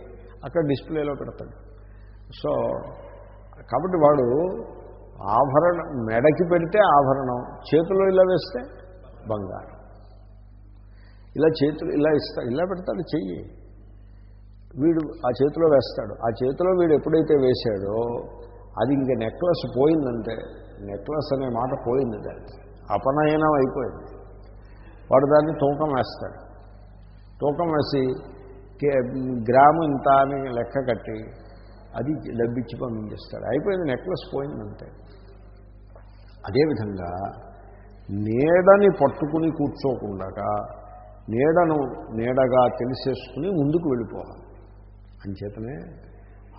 అక్కడ డిస్ప్లేలో పెడతాడు సో కాబట్టి వాడు ఆభరణం మెడకి పెడితే ఆభరణం చేతిలో ఇలా వేస్తే బంగారం. ఇలా చేతులు ఇలా ఇస్తా ఇలా పెడతాడు చెయ్యి. వీడు ఆ చేతిలో వేస్తాడు. ఆ చేతిలో వీడు ఎప్పుడైతే వేశాడో అది ఇంక నెక్లెస్ పోయిందంటే నెక్లెస్ అనే మాట పోయింది దానికి. అపనయనం అయిపోయింది. వాడు దాన్ని తూకం వేస్తాడు. తూకం వేసి గ్రామం గ్రాము ఇంత అని లెక్క కట్టి అది డబ్బిచ్చి పంపించేస్తాడు. అయిపోయింది నెక్లెస్ పోయిందంటే అదేవిధంగా నీడని పట్టుకుని కూర్చోకుండా నీడను నీడగా తెలిసేసుకుని ముందుకు వెళ్ళిపోవాలి. అంచేతనే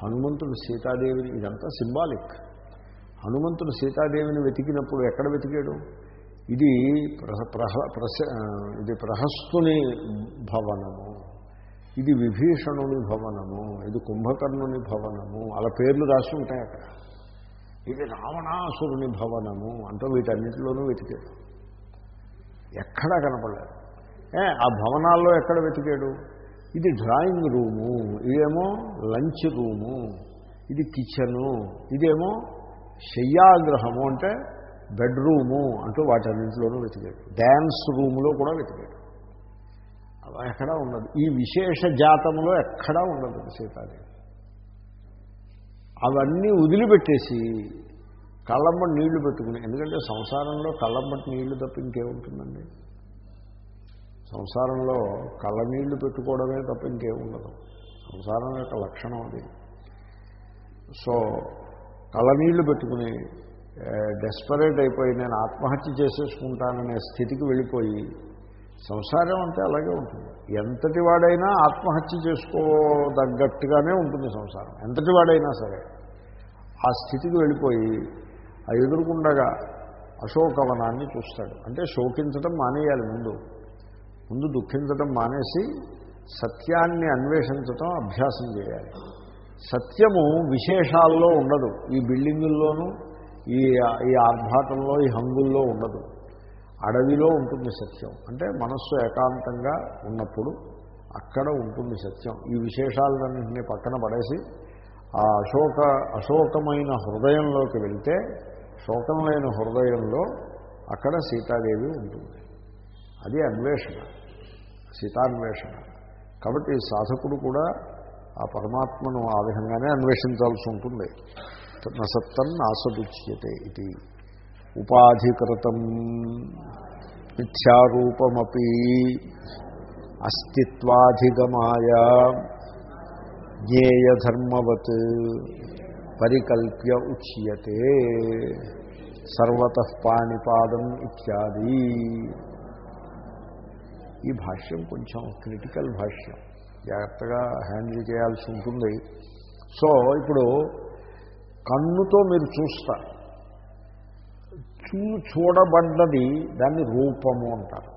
హనుమంతుడు సీతాదేవిని ఇదంతా సింబాలిక్. హనుమంతుడు సీతాదేవిని వెతికినప్పుడు ఎక్కడ వెతికాడు? ఇది ప్రహ ప్రహ ప్రస ఇది ప్రహస్తుని భవనము ఇది విభీషణుని భవనము ఇది కుంభకర్ణుని భవనము అలా పేర్లు రాసి ఉంటాయి అక్కడ. ఇది రావణాసురుని భవనము అంటూ వీటన్నిటిలోనూ వెతికాడు. ఎక్కడా కనపడలేదు. ఏ ఆ భవనాల్లో ఎక్కడ వెతికాడు? ఇది డ్రాయింగ్ రూము ఇదేమో లంచ్ రూము ఇది కిచెను ఇదేమో శయ్యాగ్రహము అంటే బెడ్రూము అంటూ వాటన్నింటిలోనూ వెతికాడు. డ్యాన్స్ రూములో కూడా వెతికాడు. అలా ఎక్కడా ఉండదు. ఈ విశేష జాతంలో ఎక్కడా ఉండదు సీతాదేవి. అవన్నీ వదిలిపెట్టేసి కళ్ళమ్మటి నీళ్ళు పెట్టుకుని ఎందుకంటే సంసారంలో కళ్ళమ్మటి నీళ్ళు తప్ప ఇంకేముంటుందండి? సంసారంలో కళ్ళనీళ్ళు పెట్టుకోవడమే తప్ప ఇంకేముండదు సంసారం యొక్క లక్షణం అది. సో కళ్ళనీళ్ళు పెట్టుకుని డెస్పరేట్ అయిపోయి నేను ఆత్మహత్య చేసేసుకుంటాననే స్థితికి వెళ్ళిపోయి సంసారం అంటే అలాగే ఉంటుంది. ఎంతటి వాడైనా ఆత్మహత్య చేసుకోదగ్గట్టుగానే ఉంటుంది సంసారం. ఎంతటి వాడైనా సరే. ఆ స్థితికి వెళ్ళిపోయి ఆ ఎదురుకుండగా అశోకవనాన్ని చూస్తాడు. అంటే శోకించడం మానేయాలి ముందు. ముందు దుఃఖించడం మానేసి సత్యాన్ని అన్వేషించటం అభ్యాసం చేయాలి. సత్యము విశేషాల్లో ఉండదు. ఈ బిల్డింగుల్లోనూ ఈ ఈ ఆర్భాటంలో ఈ హంగుల్లో ఉండదు. అడవిలో ఉంటుంది సత్యం. అంటే మనస్సు ఏకాంతంగా ఉన్నప్పుడు అక్కడ ఉంటుంది సత్యం. ఈ విశేషాలన్నింటినీ పక్కన పడేసి ఆ అశోక అశోకమైన హృదయంలోకి వెళ్తే శోకం లేని హృదయంలో అక్కడ సీతాదేవి ఉంటుంది. అది అన్వేషణ సీతాన్వేషణ. కాబట్టి సాధకుడు కూడా ఆ పరమాత్మను ఆ విధంగానే అన్వేషించాల్సి ఉంటుంది. నసత్తం నాసదుచ్యతే ఇది. ఉపాధికృతం మిథ్యారూపమీ అస్తిత్వాధిగమాయ జ్ఞేయధర్మవత్ పరికల్ప్య ఉచ్యతే. సర్వత పాణిపాదం ఇత్యాది. ఈ భాష్యం కొంచెం క్రిటికల్ భాష్యం. జాగ్రత్తగా హ్యాండిల్ చేయాల్సి ఉంటుంది. సో ఇప్పుడు కన్నుతో మీరు చూస్తారు చూ చూడబడ్డది దాన్ని రూపము అంటారు.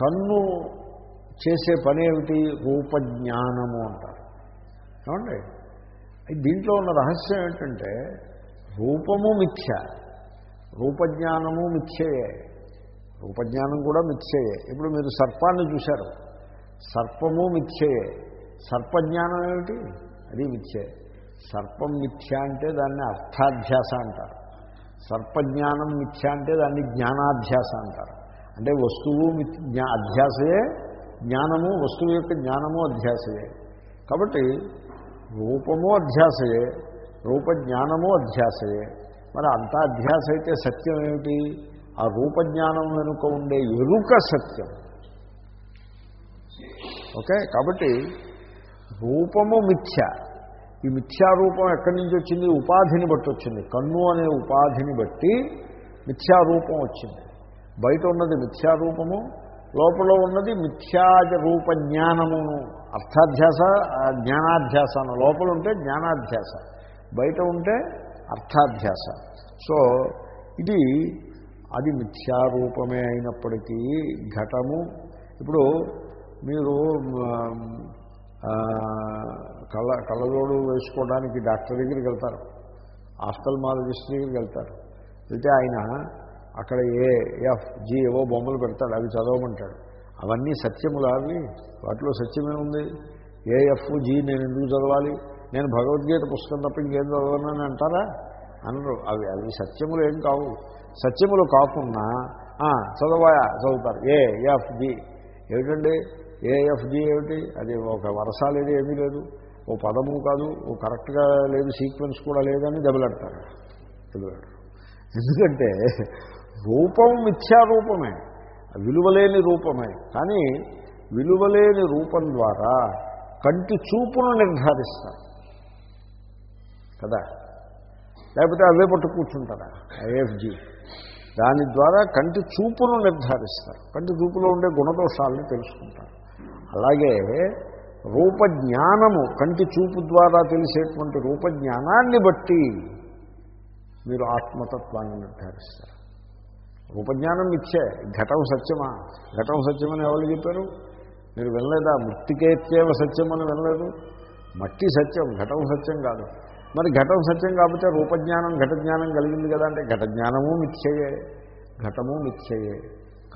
కన్ను చేసే పని ఏమిటి? రూపజ్ఞానము అంటారు. ఏమండి? దీంట్లో ఉన్న రహస్యం ఏంటంటే రూపము మిథ్య. రూపజ్ఞానము మిథ్యయే. రూపజ్ఞానం కూడా మిథ్యయే. ఇప్పుడు మీరు సర్పాన్ని చూశారు. సర్పము మిథ్యయే. సర్పజ్ఞానం ఏమిటి? అది మిథ్యే. సర్పం మిథ్య అంటే దాన్ని అర్థాధ్యాస అంటారు. సర్పజ్ఞానం మిథ్య అంటే దాన్ని జ్ఞానాధ్యాస అంటారు. అంటే వస్తువు జ్ఞా అధ్యాసయే. జ్ఞానము వస్తువు యొక్క జ్ఞానము అధ్యాసయే. కాబట్టి రూపము అధ్యాసయే. రూపజ్ఞానము అధ్యాసయే. మరి అంతా అధ్యాస అయితే సత్యం ఏమిటి? ఆ రూపజ్ఞానం వెనుక ఉండే ఎరుక సత్యం. ఓకే? కాబట్టి రూపము మిథ్య. ఈ మిథ్యారూపం ఎక్కడి నుంచి వచ్చింది? ఉపాధిని బట్టి వచ్చింది. కన్ను అనే ఉపాధిని బట్టి మిథ్యారూపం వచ్చింది. బయట ఉన్నది మిథ్యారూపము లోపల ఉన్నది మిథ్యాజ రూప జ్ఞానమును అర్థాధ్యాస జ్ఞానాధ్యాస లోపల ఉంటే జ్ఞానాధ్యాస. బయట ఉంటే అర్థాధ్యాస. సో ఇది అది మిథ్యారూపమే అయినప్పటికీ ఘటము. ఇప్పుడు మీరు కళ్ళ కళ్ళజోడు వేసుకోవడానికి డాక్టర్ దగ్గరికి వెళ్తారు. ఆఫ్థల్మాలజిస్ట్ దగ్గరికి వెళ్తారు. వెళ్తే ఆయన అక్కడ ఏ ఎఫ్ జి ఏవో బొమ్మలు పెడతాడు అవి చదవమంటాడు. అవన్నీ సత్యములు అవి? వాటిలో సత్యమే ఉంది. ఏఎఫ్ జి నేను ఎందుకు చదవాలి? నేను భగవద్గీత పుస్తకం తప్ప ఇంకేం చదవనని అంటారా? అనరు. అవి అవి సత్యములు ఏం కావు. సత్యములు కాకుండా చదవాయా చదువుతారు. ఏ ఎఫ్ జి ఏమిటండి? ఏఎఫ్జి ఏమిటి? అది ఒక వరస లేదు ఏమీ లేదు. ఓ పదము కాదు ఓ కరెక్ట్గా లేదు సీక్వెన్స్ కూడా లేదని దెబ్బలాడతారు. దెబ్బలాడతారు ఎందుకంటే రూపం మిథ్యారూపమే. విలువలేని రూపమే. కానీ విలువలేని రూపం ద్వారా కంటి చూపును నిర్ధారిస్తారు. కదా? లేకపోతే అవే పట్టు కూర్చుంటారా ఐఎఫ్జి దాని ద్వారా కంటి చూపును నిర్ధారిస్తారు. కంటి చూపులో ఉండే గుణదోషాలను తెలుసుకుంటారు. అలాగే రూపజ్ఞానము కంటి చూపు ద్వారా తెలిసేటువంటి రూపజ్ఞానాన్ని బట్టి మీరు ఆత్మతత్వాన్ని నిర్ధారిస్తారు. రూపజ్ఞానం ఇచ్చే ఘటం సత్యమా? ఘటం సత్యమని ఎవరు చెప్పారు? మీరు వినలేదా? మృతికేత్యేవ సత్యం అని వినలేదు? మట్టి సత్యం ఘటం సత్యం కాదు. మరి ఘటం సత్యం కాకపోతే రూపజ్ఞానం ఘట జ్ఞానం కలిగింది కదా అంటే ఘట జ్ఞానము మిథ్యయే ఘటము మిథ్యయే.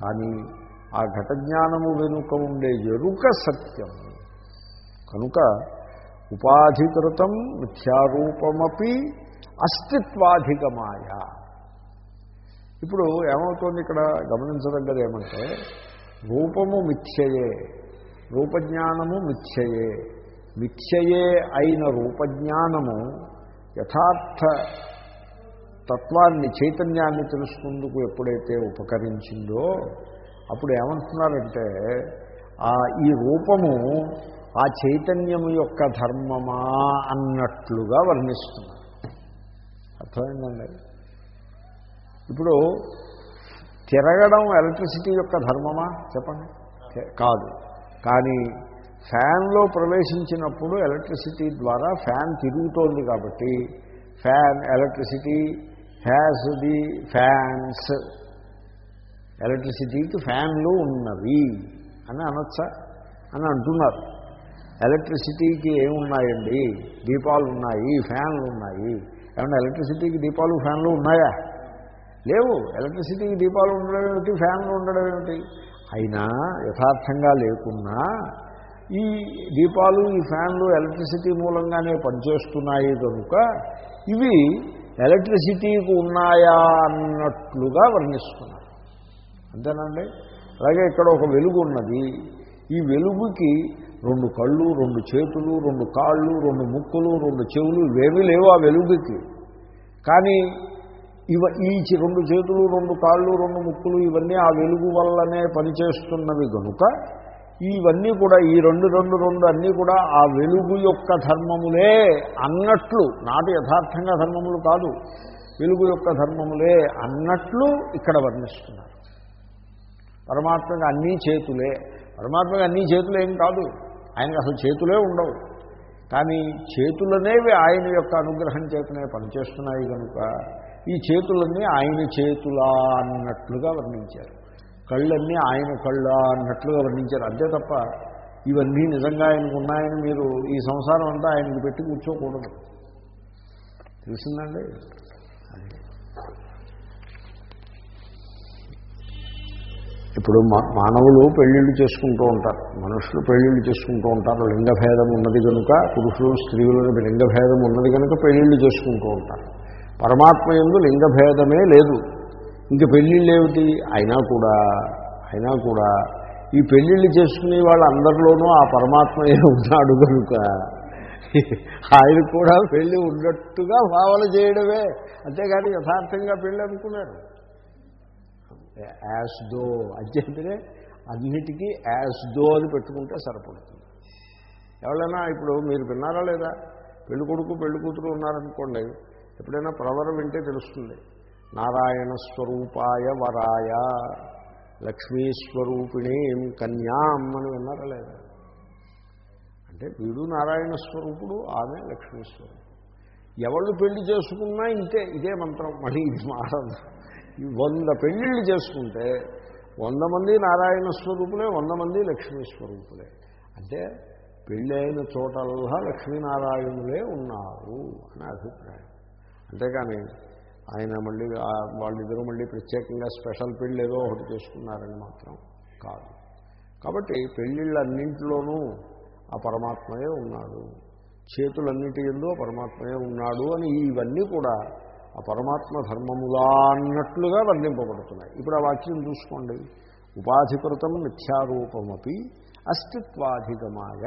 కానీ ఆ ఘట జ్ఞానము వెనుక ఉండే ఎరుక సత్యం. కనుక ఉపాధికృతం మిథ్యారూపమపి అస్తిత్వాధికమాయ ఇప్పుడు ఏమవుతోంది ఇక్కడ గమనించదగ్గది ఏమంటే రూపము మిథ్యయే రూపజ్ఞానము మిథ్యయే. మిథ్యయే అయిన రూపజ్ఞానము యథార్థ తత్వాన్ని చైతన్యాన్ని తెలుసుకుందుకు ఎప్పుడైతే ఉపకరించిందో అప్పుడు ఏమంటున్నారంటే ఆ ఈ రూపము ఆ చైతన్యము యొక్క ధర్మమా అన్నట్లుగా వర్ణిస్తున్నారు. అర్థమైందండి? ఇప్పుడు తిరగడం ఎలక్ట్రిసిటీ యొక్క ధర్మమా? చెప్పండి. కాదు. కానీ ఫ్యాన్లో ప్రవేశించినప్పుడు ఎలక్ట్రిసిటీ ద్వారా ఫ్యాన్ తిరుగుతోంది కాబట్టి fan electricity has the fans ఎలక్ట్రిసిటీకి ఫ్యాన్లు ఉన్నవి అని అనొచ్చా? అని అంటున్నారు. ఎలక్ట్రిసిటీకి ఏమున్నాయండి? దీపాలు ఉన్నాయి ఫ్యాన్లు ఉన్నాయి. ఏమన్నా ఎలక్ట్రిసిటీకి దీపాలు ఫ్యాన్లు ఉన్నాయా? లేవు. ఎలక్ట్రిసిటీకి దీపాలు ఉండడం ఏమిటి? ఫ్యాన్లు ఉండడం ఏమిటి? అయినా యథార్థంగా లేకున్నా ఈ దీపాలు ఈ ఫ్యాన్లు ఎలక్ట్రిసిటీ మూలంగానే పనిచేస్తున్నాయి కనుక ఇవి ఎలక్ట్రిసిటీకి ఉన్నాయా అన్నట్లుగా వర్ణిస్తున్నారు అంతేనండి? అలాగే ఇక్కడ ఒక వెలుగు ఉన్నది. ఈ వెలుగుకి రెండు కళ్ళు రెండు చేతులు రెండు కాళ్ళు రెండు ముక్కులు రెండు చెవులు ఇవేమీ లేవు ఆ వెలుగుకి. కానీ ఇవ ఈ రెండు చేతులు రెండు కాళ్ళు రెండు ముక్కులు ఇవన్నీ ఆ వెలుగు వల్లనే పనిచేస్తున్నవి కనుక ఇవన్నీ కూడా ఈ రెండు రెండు రెండు అన్నీ కూడా ఆ వెలుగు యొక్క ధర్మములే అన్నట్లు నాటి యథార్థంగా ధర్మములు కాదు వెలుగు యొక్క ధర్మములే అన్నట్లు ఇక్కడ వర్ణిస్తున్నారు. పరమాత్మకి అన్నీ చేతులే. పరమాత్మకి అన్నీ చేతులు ఏం కాదు. ఆయనకి అసలు చేతులే ఉండవు. కానీ చేతులనేవి ఆయన యొక్క అనుగ్రహం చేతనే పనిచేస్తున్నాయి కనుక ఈ చేతులన్నీ ఆయన చేతులా అన్నట్లుగా వర్ణించారు. కళ్ళన్నీ ఆయన కళ్ళ అన్నట్లుగా వర్ణించారు. అంతే తప్ప ఇవన్నీ నిజంగా ఆయనకు ఉన్నాయని మీరు ఈ సంసారం అంతా ఆయనకు పెట్టి కూర్చోకూడదు. తెలిసిందండి? ఇప్పుడు మా- మానవులు పెళ్ళిళ్ళు చేసుకుంటూ ఉంటారు. మనుషులు పెళ్ళిళ్ళు చేసుకుంటూ ఉంటారు. లింగభేదం ఉన్నది కనుక పురుషులు స్త్రీలు లింగభేదం ఉన్నది కనుక పెళ్ళిళ్ళు చేసుకుంటూ ఉంటారు. పరమాత్మ ఎందు లింగభేదమే లేదు. ఇంక పెళ్ళిళ్ళు ఏమిటి అయినా కూడా అయినా కూడా. ఈ పెళ్ళిళ్ళు చేసుకునే వాళ్ళందరిలోనూ ఆ పరమాత్మయే ఉన్నాడు కనుక ఆయన కూడా పెళ్ళి ఉన్నట్టుగా భావన చేయడమే. అంతేగాని యథార్థంగా పెళ్ళి అనుకున్నారు యాస్ దో అధ్యయనే అన్నిటికీ యాస్ దో అని పెట్టుకుంటే సరిపడుతుంది. ఎవరైనా ఇప్పుడు మీరు విన్నారా లేదా? పెళ్ళి కొడుకు పెళ్ళి కూతురు ఉన్నారనుకోండి ఎప్పుడైనా ప్రవరం వింటే తెలుస్తుంది. నారాయణ స్వరూపాయ వరాయ లక్ష్మీస్వరూపిణీం కన్యాం అని విన్నారా లేదా? అంటే వీడు నారాయణ స్వరూపుడు ఆమె లక్ష్మీస్వరూపుడు. ఎవళ్ళు పెళ్ళి చేసుకున్నా ఇంతే ఇదే మంత్రం. మళ్ళీ ఇది మారదు. వంద పెళ్ళిళ్ళు చేసుకుంటే వంద మంది నారాయణ స్వరూపులే వంద మంది లక్ష్మీ స్వరూపులే అంటే పెళ్ళి అయిన చోటల్లా లక్ష్మీనారాయణులే ఉన్నారు అని అభిప్రాయం. అంతేకాని ఆయన మళ్ళీ వాళ్ళిద్దరూ మళ్ళీ ప్రత్యేకంగా స్పెషల్ పెళ్ళి ఏదో ఒకటి చేసుకున్నారని మాత్రం కాదు. కాబట్టి పెళ్ళిళ్ళన్నింటిలోనూ ఆ పరమాత్మయే ఉన్నాడు. చేతులన్నిటి ఎందు పరమాత్మయే ఉన్నాడు అని ఇవన్నీ కూడా ఆ పరమాత్మ ధర్మములా అన్నట్లుగా వర్ణింపబడుతున్నాయి. ఇప్పుడు ఆ వాక్యం చూసుకోండి. ఉపాధికృతం మిథ్యారూపమపి అస్తిత్వాధిగమాయ.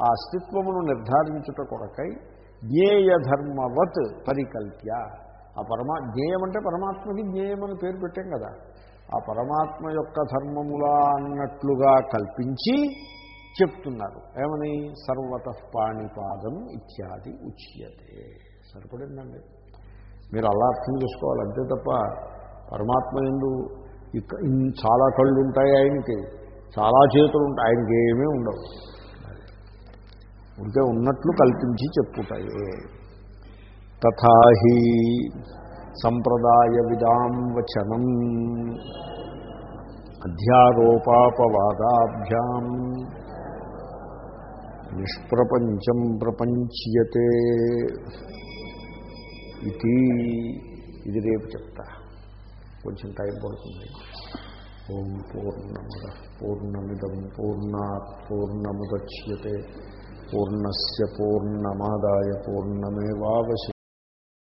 ఆ అస్తిత్వమును నిర్ధారించుట కొరకై జ్ఞేయధర్మవత్ పరికల్ప్య. ఆ పరమా జ్ఞేయం అంటే పరమాత్మకి జ్ఞేయం అని పేరు పెట్టాం కదా. ఆ పరమాత్మ యొక్క ధర్మములా అన్నట్లుగా కల్పించి చెప్తున్నారు. ఏమని? సర్వత పాణిపాదం ఇత్యాది ఉచ్యతే. సరిపడిందండి. మీరు అలా అర్థం చేసుకోవాలి. అంతే తప్ప పరమాత్మ ఎందు ఇక- చాలా కళ్ళు ఉంటాయి ఆయనకి. చాలా చేతులు ఉంటాయి ఆయనకి ఏమీ ఉండవు. ఉంటే ఉన్నట్లు కల్పించి చెప్పుతాయి తథాహి సంప్రదాయ విదాం వచనం అధ్యారోపాపవాదాభ్యాం నిష్ప్రపంచం ప్రపంచ్యతే ఇది ఇది రేపు చెప్తా. కొంచెం టైం పడుతుంది. ఓం పూర్ణముద పూర్ణమిదం పూర్ణాత్ పూర్ణముద్యతే పూర్ణస్ పూర్ణమాదాయ పూర్ణమేవాశ